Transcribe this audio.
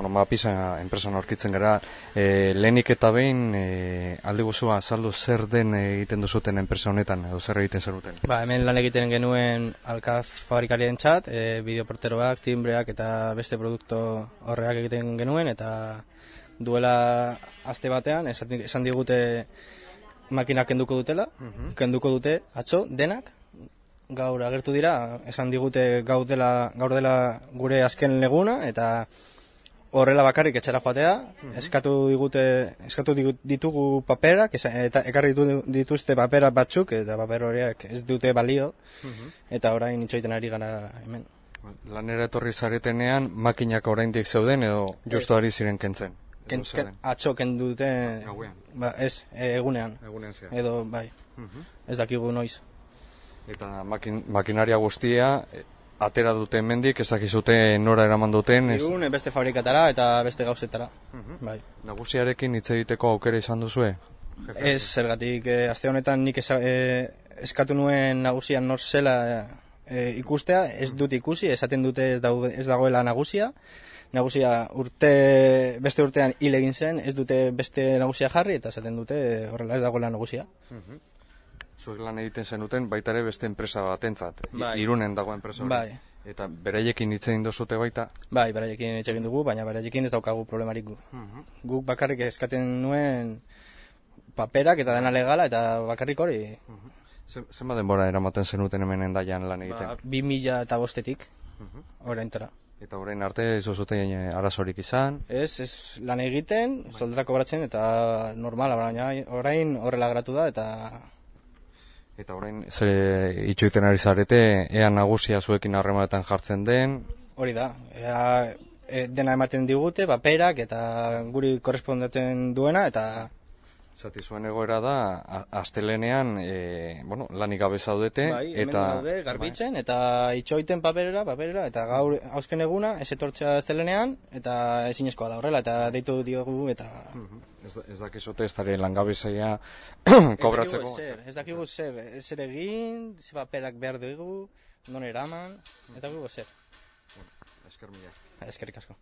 Bueno, mapisa enpresan aurkitzen gara, e, lehenik eta behin e, aldi guzua azaldu zer den egiten duzuten enpresa honetan, edo zer egiten zer duten? Ba, hemen lan egiten genuen alkaz fabrikarien txat, e, bideoporteroak, timbreak eta beste produkto horreak egiten genuen, eta duela aste batean, esan, esan digute makinak kenduko dutela, kenduko dute atzo, denak, gaur agertu dira, esan digute gaur dela, gaur dela gure azken leguna, eta horrela bakarrik etxera joatea, eskatu digute, eskatu ditugu paperak, eta ekarri ditu- dituzte papera batzuk, eta paper horiek ez dute balio, eta orain itxoiten ari gara hemen. Lanera etorri zaretenean, makinak oraindik zeuden edo justu ari ziren kentzen? Ken, ken, atzo kendu dute, Gauean. ba, ez, e, egunean, Egunean ziren. edo, bai, ez dakigu noiz. Eta makin, makinaria guztia, e, atera dute hemendik, ezakizute nora eraman duten, ez, Irun, beste fabrikatara eta beste gauzetara, bai. nagusiarekin hitz egiteko aukera izan duzue? Ez, zergatik, e, aste honetan nik esa, e, eskatu nuen nagusian nor zela e, ikustea, ez dut ikusi, esaten dute ez, daude, ez dagoela nagusia, nagusia urte, beste urtean hil egin zen, ez dute beste nagusia jarri, eta esaten dute horrela ez dagoela nagusia. Zuek lan egiten zenuten baita ere beste enpresa batentzat, Bai. irunen dago enpresa hori. Bai. Eta beraiekin hitz egin dozute baita, Bai, beraiekin hitz egin dugu, baina beraiekin ez daukagu problemarik gu. Guk bakarrik eskaten nuen paperak eta dena legala, eta bakarrik hori, Zen- zenbat denbora eramaten zenuten hemen endaian lan egiten? ba, bi mila eta bostetik, oraintara. Eta orain arte ez zuten eh, arazorik izan, Ez, ez lan egiten, soldata kobratzen eta normala, baina orain horrela gratu da eta eta orain ze itxoiten ari zarete, ea nagusia zuekin harremanetan jartzen den, hori da. Ea, e, dena ematen digute, paperak eta guri korrespondaten duena eta zati zuen egoera da, astelenean, e, bueno, lanik gabe zaudete, bai, eta daude garbitzen eta itxoiten paperera, paperera eta gaur hauzken eguna ez etortzea estelenean eta ezinezkoa da horrela eta deitu diogu eta ez, da- ez dakizute ez dara langabezia Ez kobratzeko. dakigu zer, ez zer, egin, ze paperak behar dugu, non eraman, ez dakigu zer. Esker mila. Eskerrik asko.